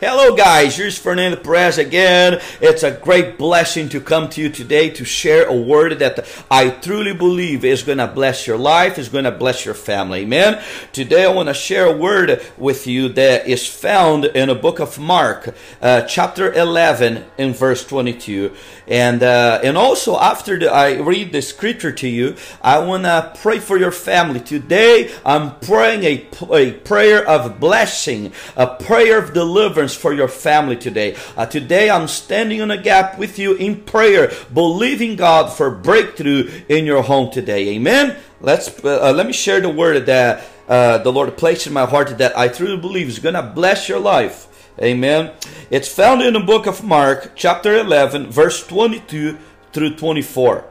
Hello, guys. Here's Fernando Perez again. It's a great blessing to come to you today to share a word that I truly believe is going to bless your life, is going to bless your family. Amen. Today, I want to share a word with you that is found in the book of Mark, uh, chapter 11, in verse 22. And uh, and also after the, I read the scripture to you, I want to pray for your family. Today, I'm praying a, a prayer of blessing, a prayer of deliverance for your family today. Uh, today, I'm standing on a gap with you in prayer, believing God for breakthrough in your home today. Amen. Let's uh, let me share the word that uh, the Lord placed in my heart that I truly believe is going to bless your life. Amen. It's found in the book of Mark, chapter 11, verse 22 through 24.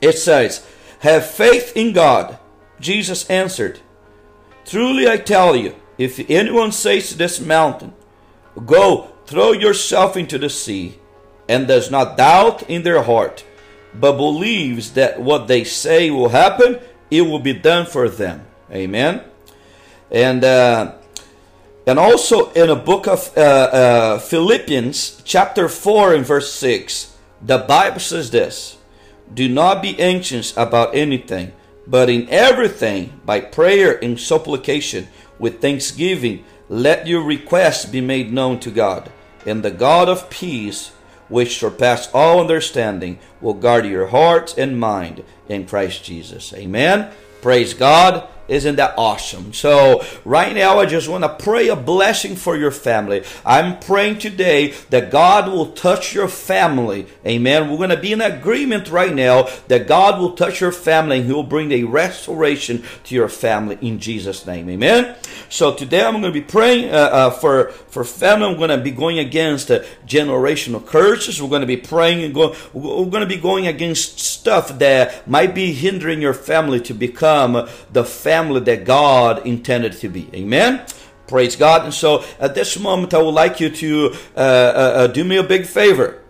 It says, Have faith in God. Jesus answered, Truly I tell you, if anyone says to this mountain, Go, throw yourself into the sea, and does not doubt in their heart, but believes that what they say will happen, it will be done for them. Amen. And uh, and also in a book of uh, uh, Philippians, chapter 4 and verse 6, the Bible says this Do not be anxious about anything, but in everything, by prayer and supplication, with thanksgiving, let your requests be made known to God. And the God of peace, which surpass all understanding, will guard your heart and mind in Christ Jesus. Amen. Praise God. Isn't that awesome? So, right now, I just want to pray a blessing for your family. I'm praying today that God will touch your family. Amen. We're going to be in agreement right now that God will touch your family and He will bring a restoration to your family in Jesus' name. Amen. So, today I'm going to be praying uh, uh, for, for family. I'm going to be going against uh, generational curses. We're going to be praying and go, we're going to be going against stuff that might be hindering your family to become the family family that God intended to be. Amen. Praise God. And so at this moment, I would like you to uh, uh, uh, do me a big favor.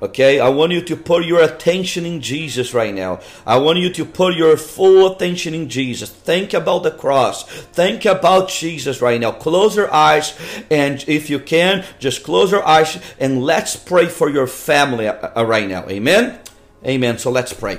Okay, I want you to put your attention in Jesus right now. I want you to put your full attention in Jesus. Think about the cross. Think about Jesus right now. Close your eyes, and if you can, just close your eyes and let's pray for your family uh, uh, right now. Amen. Amen. So let's pray.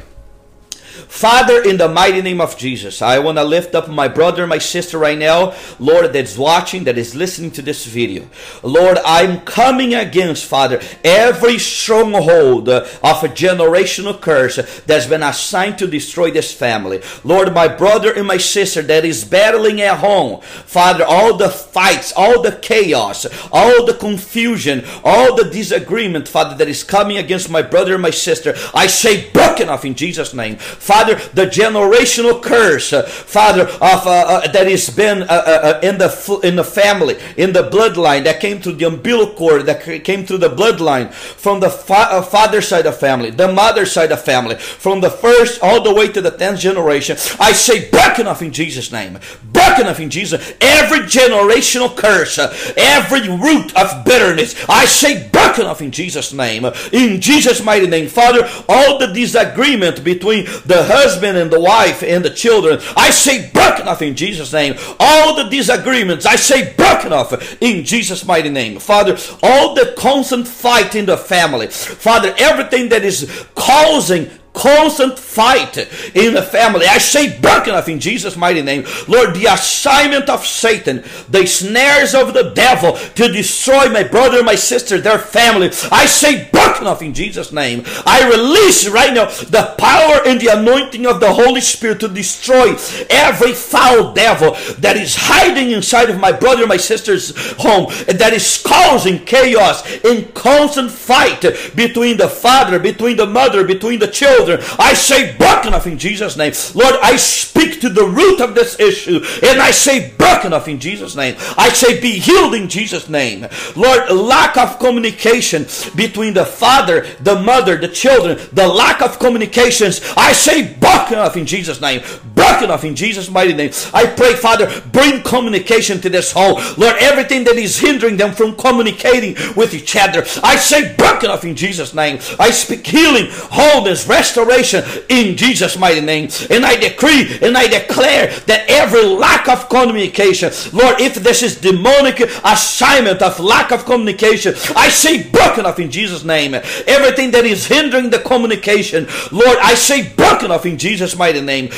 Father, in the mighty name of Jesus, I want to lift up my brother, my sister right now, Lord, that's watching, that is listening to this video. Lord, I'm coming against, Father, every stronghold of a generational curse that's been assigned to destroy this family. Lord, my brother and my sister that is battling at home, Father, all the fights, all the chaos, all the confusion, all the disagreement, Father, that is coming against my brother and my sister, I say broken off in Jesus' name. Father, the generational curse, uh, Father, of uh, uh, that has been uh, uh, uh, in the in the family, in the bloodline, that came through the umbilical cord, that came through the bloodline, from the fa- father side of family, the mother side of family, from the first all the way to the tenth generation. I say, broken off in Jesus' name, broken off in Jesus. Every generational curse, every root of bitterness, I say, broken off in Jesus' name, in Jesus' mighty name, Father. All the disagreement between the the husband and the wife and the children. I say broken off in Jesus' name. All the disagreements, I say broken off in Jesus' mighty name. Father, all the constant fight in the family. Father, everything that is causing constant fight in the family. I say broken off in Jesus' mighty name. Lord, the assignment of Satan, the snares of the devil to destroy my brother, my sister, their family. I say broken off in Jesus' name. I release right now the power and the anointing of the Holy Spirit to destroy every foul devil that is hiding inside of my brother, my sister's home, and that is causing chaos and constant fight between the father, between the mother, between the children I say broken off in Jesus' name. Lord, I speak to the root of this issue and I say broken off in Jesus' name. I say be healed in Jesus' name. Lord, lack of communication between the father, the mother, the children, the lack of communications. I say broken off in Jesus' name. Broken off in Jesus' mighty name. I pray, Father, bring communication to this home. Lord, everything that is hindering them from communicating with each other, I say broken off in Jesus' name. I speak healing, wholeness, restoration in Jesus' mighty name. And I decree and I declare that every lack of communication, Lord, if this is demonic assignment of lack of communication, I say broken off in Jesus' name. Everything that is hindering the communication, Lord, I say broken off in Jesus' mighty name.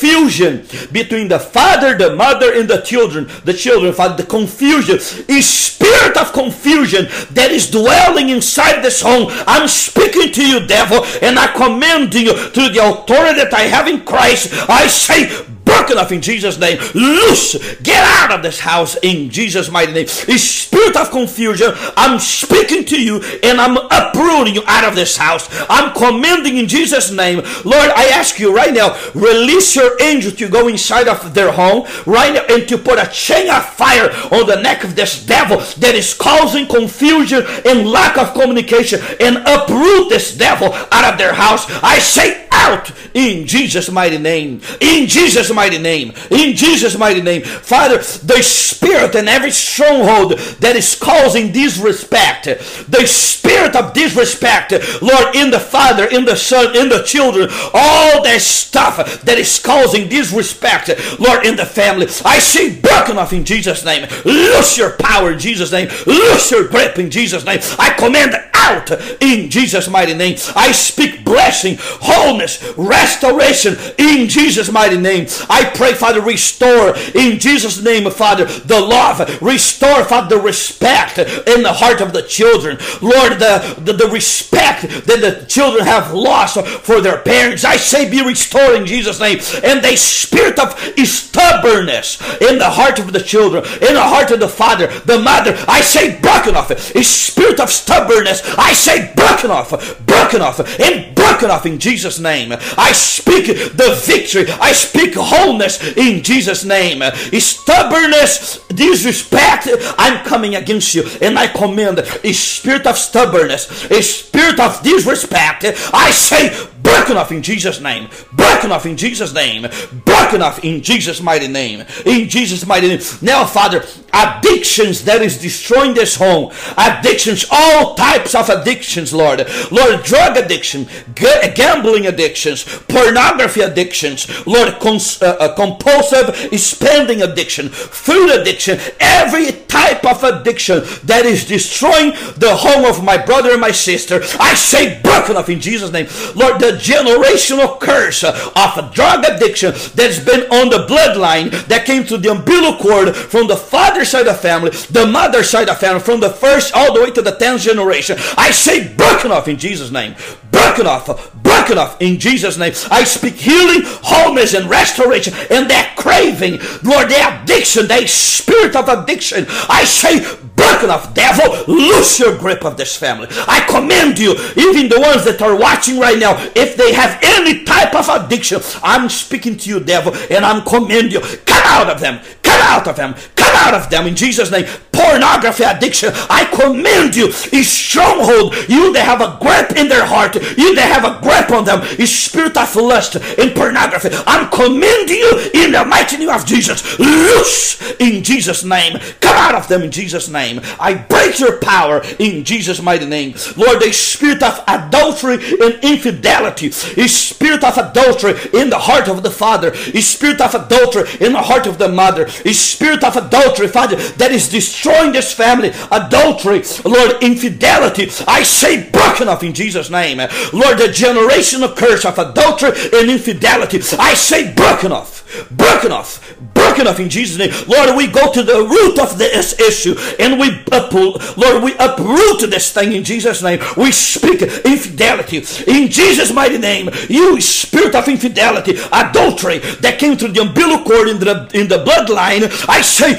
Confusion between the father, the mother, and the children, the children, Father, the confusion is spirit of confusion that is dwelling inside this home. I'm speaking to you, devil, and I command you through the authority that I have in Christ. I say, broken off in Jesus' name. Loose, get out of this house in Jesus' mighty name. The spirit of confusion, I'm speaking to you and I'm uprooting you out of this house. I'm commanding in Jesus' name. Lord, I ask you right now, release your angel to go inside of their home right now and to put a chain of fire on the neck of this devil that is causing confusion and lack of communication and uproot this devil out of their house. I say out in Jesus' mighty name. In Jesus' mighty name. In Jesus' mighty name. Father, the spirit and every stronghold that is causing disrespect, the spirit of disrespect, Lord, in the Father, in the Son, in the children, all that stuff that is causing disrespect, Lord, in the family, I see broken off in Jesus' name. Loose your power in Jesus' name. Loose your grip in Jesus' name. I command out in Jesus' mighty name. I speak blessing, wholeness, restoration in Jesus' mighty name. I pray, Father, restore in Jesus' name, Father, the love, restore, Father, the respect in the heart of the children. Lord, the, the, the respect that the children have lost for their parents, I say be restored in Jesus' name. And the spirit of stubbornness in the heart of the children, in the heart of the father, the mother, I say broken off. it. A spirit of stubbornness, I say broken off, broken off, and broken off in Jesus' name. I speak the victory. I speak wholeness in Jesus' name. Stubbornness, disrespect, I'm coming against you. And I command a spirit of stubbornness, a spirit of disrespect. I say broken off in Jesus' name. Broken off in Jesus' name. Broken off in Jesus' mighty name. In Jesus' mighty name. Now, Father, addictions that is destroying this home. Addictions, all types of addictions, Lord. Lord, drug addiction, gambling addictions, pornography addictions, Lord, cons- uh, uh, compulsive spending addiction, food addiction, every type of addiction that is destroying the home of my brother and my sister. I say broken off in Jesus' name. Lord, the generational curse of drug addiction that's been on the bloodline that came to the umbilical cord from the father side of the family, the mother side of the family, from the first all the way to the tenth generation. I say broken off in Jesus' name. Broken off, broken off in Jesus' name. I speak healing, wholeness, and restoration, and that craving, Lord, the addiction, the spirit of addiction. I say broken off, devil, loose your grip of this family. I command you, even the ones that are watching right now, if they have any type of addiction, I'm speaking to you, devil, and I'm commanding you, come out of them, come out of them, come out of them. In Jesus' name. Pornography addiction, I command you, a stronghold, you that have a grip in their heart, you that have a grip on them, is spirit of lust in pornography, I'm commanding you in the mighty name of Jesus, loose in Jesus' name, come out of them in Jesus' name. I break your power in Jesus' mighty name. Lord, the spirit of adultery and infidelity, a spirit of adultery in the heart of the father, a spirit of adultery in the heart of the mother, a spirit of adultery, Father, that is destroying this family, adultery, Lord, infidelity, I say broken off in Jesus' name. Lord, the generational curse of adultery and infidelity, I say broken off, broken off, broken off in Jesus' name. Lord, we go to the root of this issue and we uproot, Lord, we uproot this thing in Jesus' name. We speak infidelity in Jesus' mighty name. You spirit of infidelity, adultery that came through the umbilical cord in the in the bloodline, I say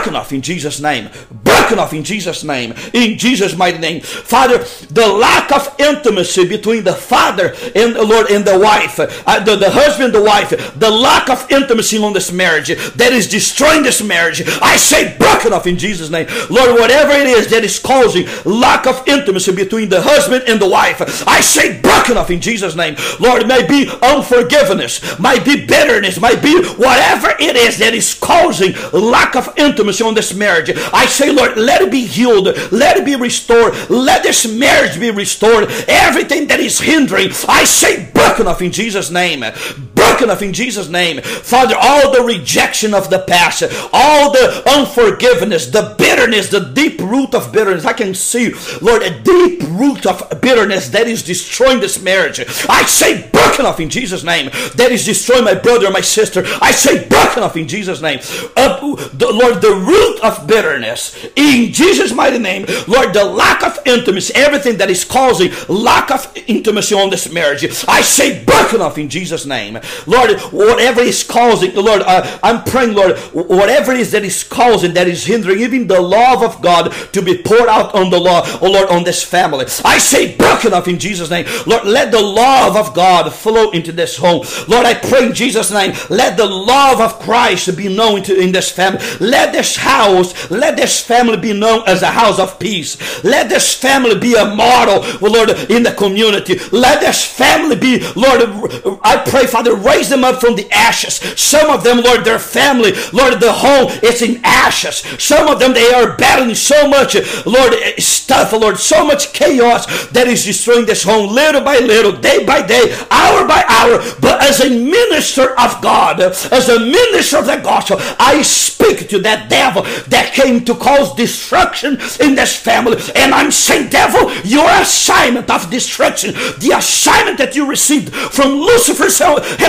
broken off in Jesus' name. Broken off in Jesus' name. In Jesus' mighty name. Father, the lack of intimacy between the father and the Lord and the wife, uh, the, the husband, the wife, the lack of intimacy on this marriage that is destroying this marriage. I say broken off in Jesus' name. Lord, whatever it is that is causing lack of intimacy between the husband and the wife, I say broken off in Jesus' name. Lord, it may be unforgiveness, might be bitterness, might be whatever it is that is causing lack of intimacy on this marriage. I say, Lord, let it be healed, let it be restored, let this marriage be restored. Everything that is hindering, I say broken off in Jesus' name. Broken off in Jesus' name. Father, all the rejection of the past, all the unforgiveness, the bitterness, the deep root of bitterness. I can see, Lord, a deep root of bitterness that is destroying this marriage. I say broken off in Jesus' name. That is destroying my brother my sister. I say broken off in Jesus' name. Uh, the, Lord, the root of bitterness in Jesus' mighty name. Lord, the lack of intimacy, everything that is causing lack of intimacy on this marriage. I say broken off in Jesus' name. Lord, whatever is causing, the Lord, uh, I'm praying, Lord, whatever it is that is causing, that is hindering even the love of God to be poured out on the law, oh Lord, on this family. I say broken off in Jesus' name. Lord, let the love of God flow into this home. Lord, I pray in Jesus' name, let the love of Christ be known to, in this family. Let this house, let this family be known as a house of peace. Let this family be a model, oh Lord, in the community. Let this family be, Lord, I pray, Father, raise them up from the ashes. Some of them, Lord, their family, Lord, the home, it's in ashes. Some of them, they are battling so much, Lord, stuff, Lord, so much chaos that is destroying this home little by little, day by day, hour by hour. But as a minister of God, as a minister of the gospel, I speak to that devil that came to cause destruction in this family. And I'm saying, devil, your assignment of destruction, the assignment that you received from Lucifer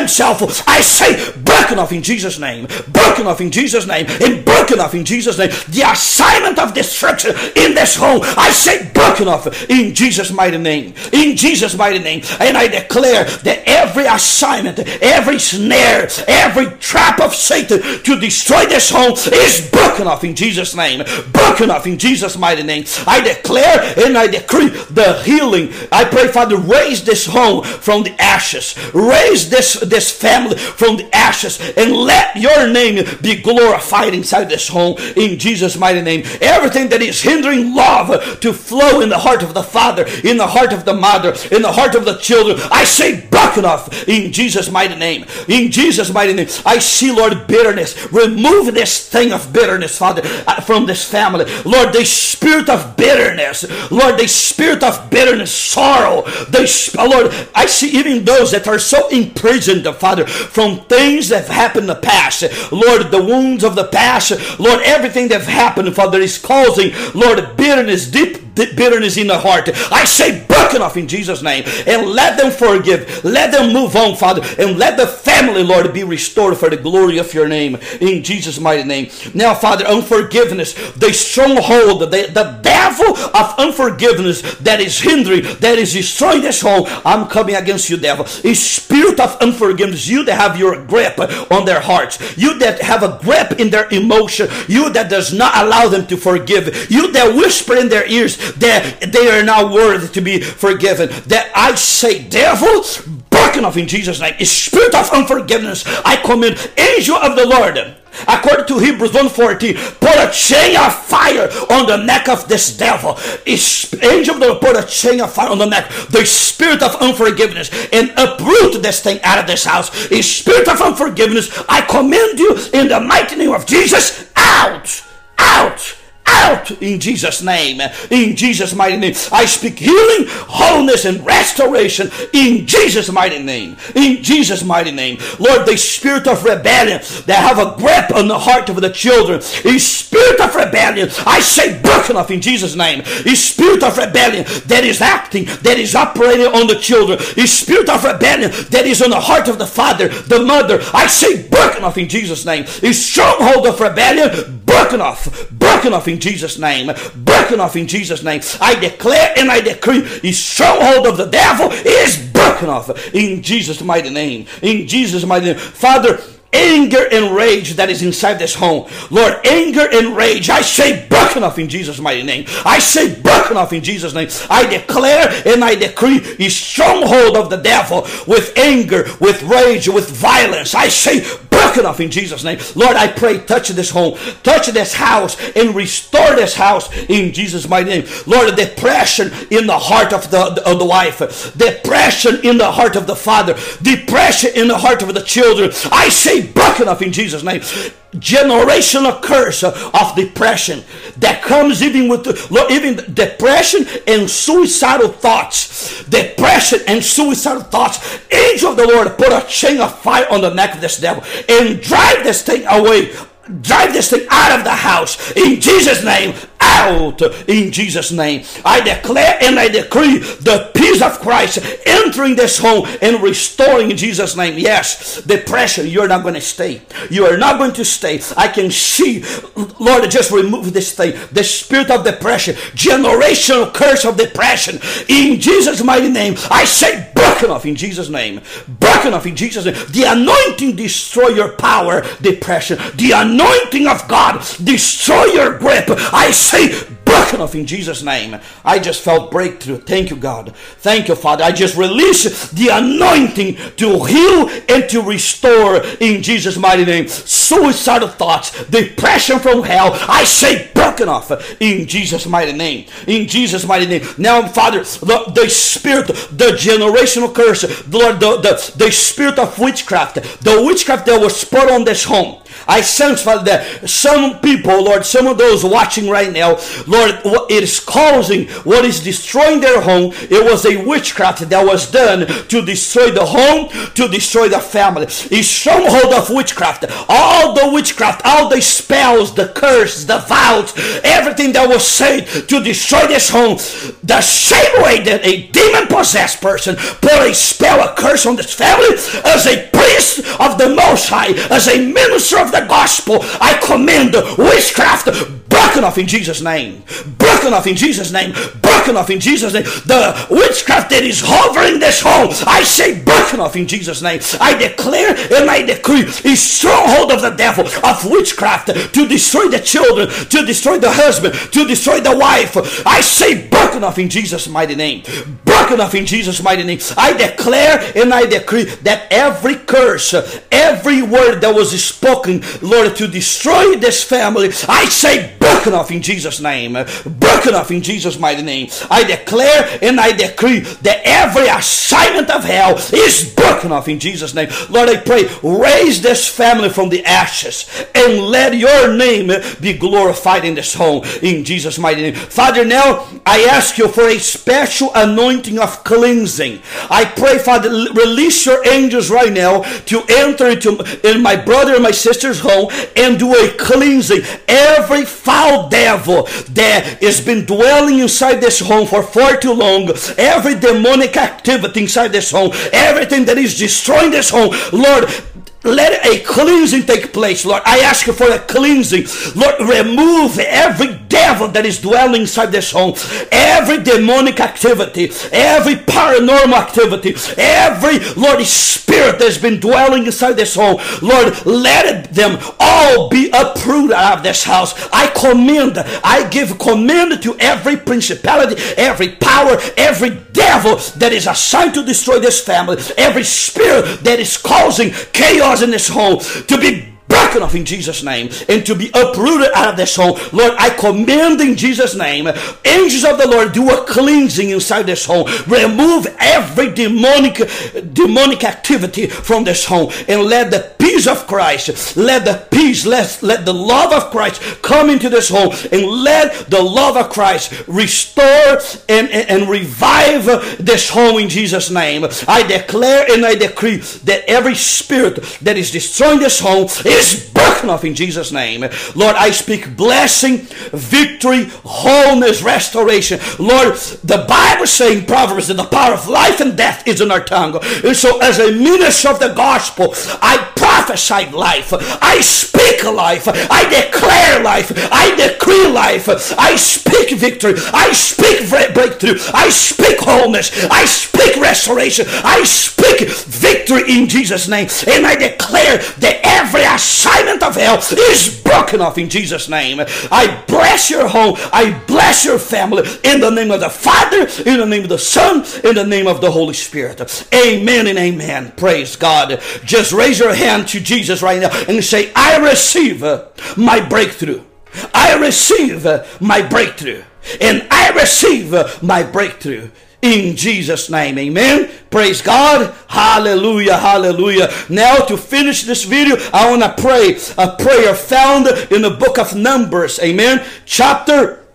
himself, I say, broken off in Jesus' name, broken off in Jesus' name, and broken off in Jesus' name. The assignment of destruction in this home, I say, broken off in Jesus' mighty name, in Jesus' mighty name. And I declare that every assignment, every snare, every trap of Satan to destroy this home is broken off in Jesus' name, broken off in Jesus' mighty name. I declare and I decree the healing. I pray, Father, raise this home from the ashes, raise this, this family from the ashes, and let your name be glorified inside this home in Jesus' mighty name. Everything that is hindering love to flow in the heart of the Father, in the heart of the mother, in the heart of the children, I say, broken off in Jesus' mighty name. In Jesus' mighty name. I see, Lord, bitterness. Remove this thing of bitterness, Father, uh, from this family. Lord, the spirit of bitterness. Lord, the spirit of bitterness, sorrow. The, Lord, I see even those that are so imprisoned, Father, from things that have happened in the past. Lord, the wounds of the past. Lord, everything that happened, Father, is causing, Lord, bitterness, deep bitterness in the heart. I say broken off in Jesus' name and let them forgive. Let them move on, Father, and let the family, Lord, be restored for the glory of your name in Jesus' mighty name. Now, Father, unforgiveness, the stronghold, the, the devil of unforgiveness that is hindering, that is destroying this home. I'm coming against you, devil. A spirit of unforgiveness, you that have your grip on their hearts, you that have a grip in their emotion, you that does not allow them to forgive, you that whisper in their ears, that they are not worthy to be forgiven. That I say, devil, broken off in Jesus' name. Spirit of unforgiveness, I command angel of the Lord. According to Hebrews 1.14, put a chain of fire on the neck of this devil. Angel of the Lord put a chain of fire on the neck. The spirit of unforgiveness and uproot this thing out of this house. A spirit of unforgiveness, I command you in the mighty name of Jesus, out out in Jesus' name. In Jesus' mighty name. I speak healing, wholeness, and restoration in Jesus' mighty name. In Jesus' mighty name. Lord, the spirit of rebellion that have a grip on the heart of the children, a spirit of rebellion, I say broken off in Jesus' name. A spirit of rebellion that is acting, that is operating on the children, a spirit of rebellion that is on the heart of the father, the mother, I say broken off in Jesus' name. A stronghold of rebellion broken off, broken off in Jesus' name, broken off in Jesus' name. I declare and I decree the stronghold of the devil is broken off in Jesus' mighty name. In Jesus' mighty name. Father, anger and rage that is inside this home. Lord, anger and rage, I say broken off in Jesus' mighty name. I say broken off in Jesus' name. I declare and I decree the stronghold of the devil with anger, with rage, with violence. I say broken off in Jesus' name. Lord, I pray, touch this home, touch this house, and restore this house in Jesus' mighty name. Lord, depression in the heart of the, of the wife, depression in the heart of the father, depression in the heart of the children. I say broken off in Jesus' name generational curse of depression that comes even with even depression and suicidal thoughts. Depression and suicidal thoughts. Angel of the lord put a chain of fire on the neck of this devil and drive this thing away drive this thing out of the house in jesus name out in Jesus' name. I declare and I decree the peace of Christ entering this home and restoring in Jesus' name. Yes, depression, you're not going to stay. You are not going to stay. I can see, Lord, just remove this thing, the spirit of depression, generational curse of depression. In Jesus' mighty name, I say broken off in Jesus' name. Broken off in Jesus' name. The anointing destroy your power, depression. The anointing of God destroy your grip. I say broken off in Jesus' name. I just felt breakthrough. Thank you, God. Thank you, Father. I just release the anointing to heal and to restore in Jesus' mighty name. Suicidal thoughts, depression from hell, I say broken off in Jesus' mighty name. In Jesus' mighty name. Now, Father, the, the spirit, the generational curse, the, the, the, the spirit of witchcraft, the witchcraft that was put on this home I sense, Father, that some people, Lord, some of those watching right now, Lord, it is causing what is destroying their home. It was a witchcraft that was done to destroy the home, to destroy the family. A stronghold of witchcraft. All the witchcraft, all the spells, the curse, the vows, everything that was said to destroy this home. The same way that a demon possessed person put a spell, a curse on this family, as a priest of the Most High, as a minister of the gospel, I commend witchcraft broken off in Jesus' name. Broken off in Jesus' name. Broken off in Jesus' name. The witchcraft that is hovering this home, I say broken off in Jesus' name. I declare and I decree a stronghold of the devil of witchcraft to destroy the children, to destroy the husband, to destroy the wife. I say broken off in Jesus' mighty name. Broken off in Jesus' mighty name. I declare and I decree that every curse, every word that was spoken, Lord, to destroy this family, I say broken off in Jesus' name. Broken off in Jesus' mighty name. I declare and I decree that every assignment of hell is broken off in Jesus' name. Lord, I pray, raise this family from the ashes and let your name be glorified in this home in Jesus' mighty name. Father, now I ask you for a special anointing of cleansing. I pray, Father, release your angels right now to enter into in my brother and my sister's home and do a cleansing. Every foul devil that has been dwelling inside this home for far too long, every demonic activity inside this home, everything that is destroying this home, Lord, let a cleansing take place, Lord. I ask you for a cleansing. Lord, remove every devil that is dwelling inside this home, every demonic activity, every paranormal activity, every, Lord, spirit that's been dwelling inside this home. Lord, let them all be uprooted out of this house. I commend, I give command to every principality, every power, every devil that is assigned to destroy this family, every spirit that is causing chaos in this home to be broken off in Jesus' name and to be uprooted out of this home. Lord, I command in Jesus' name, angels of the Lord, do a cleansing inside this home. Remove every demonic demonic activity from this home and let the peace of Christ, let the peace, let, let the love of Christ come into this home and let the love of Christ restore and, and, and revive this home in Jesus' name. I declare and I decree that every spirit that is destroying this home is broken off in Jesus' name. Lord, I speak blessing, victory, wholeness, restoration. Lord, the Bible saying Proverbs that the power of life and death is in our tongue. And so as a minister of the gospel, I prophesy life. I speak life. I declare life. I decree life. I speak victory. I speak breakthrough. I speak wholeness. I speak restoration. I speak speak victory in Jesus' name. And I declare that every assignment of hell is broken off in Jesus' name. I bless your home. I bless your family in the name of the Father, in the name of the Son, in the name of the Holy Spirit. Amen and amen. Praise God. Just raise your hand to Jesus right now and say, I receive uh, my breakthrough. I receive uh, my breakthrough. And I receive uh, my breakthrough in Jesus' name. Amen. Praise God. Hallelujah. Hallelujah. Now to finish this video, I want to pray a prayer found in the book of Numbers. Amen. Chapter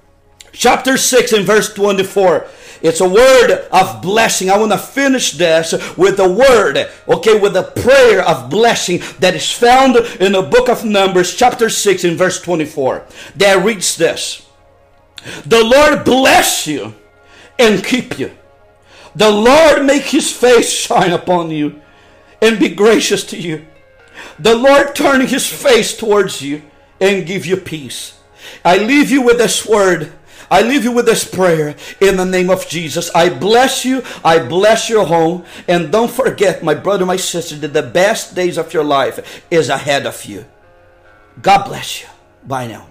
chapter 6 and verse 24. It's a word of blessing. I want to finish this with a word, okay, with a prayer of blessing that is found in the book of Numbers, chapter 6 and verse 24. That reads this The Lord bless you and keep you. The Lord make his face shine upon you and be gracious to you. The Lord turn his face towards you and give you peace. I leave you with this word. I leave you with this prayer in the name of Jesus. I bless you. I bless your home. And don't forget, my brother, my sister, that the best days of your life is ahead of you. God bless you. Bye now.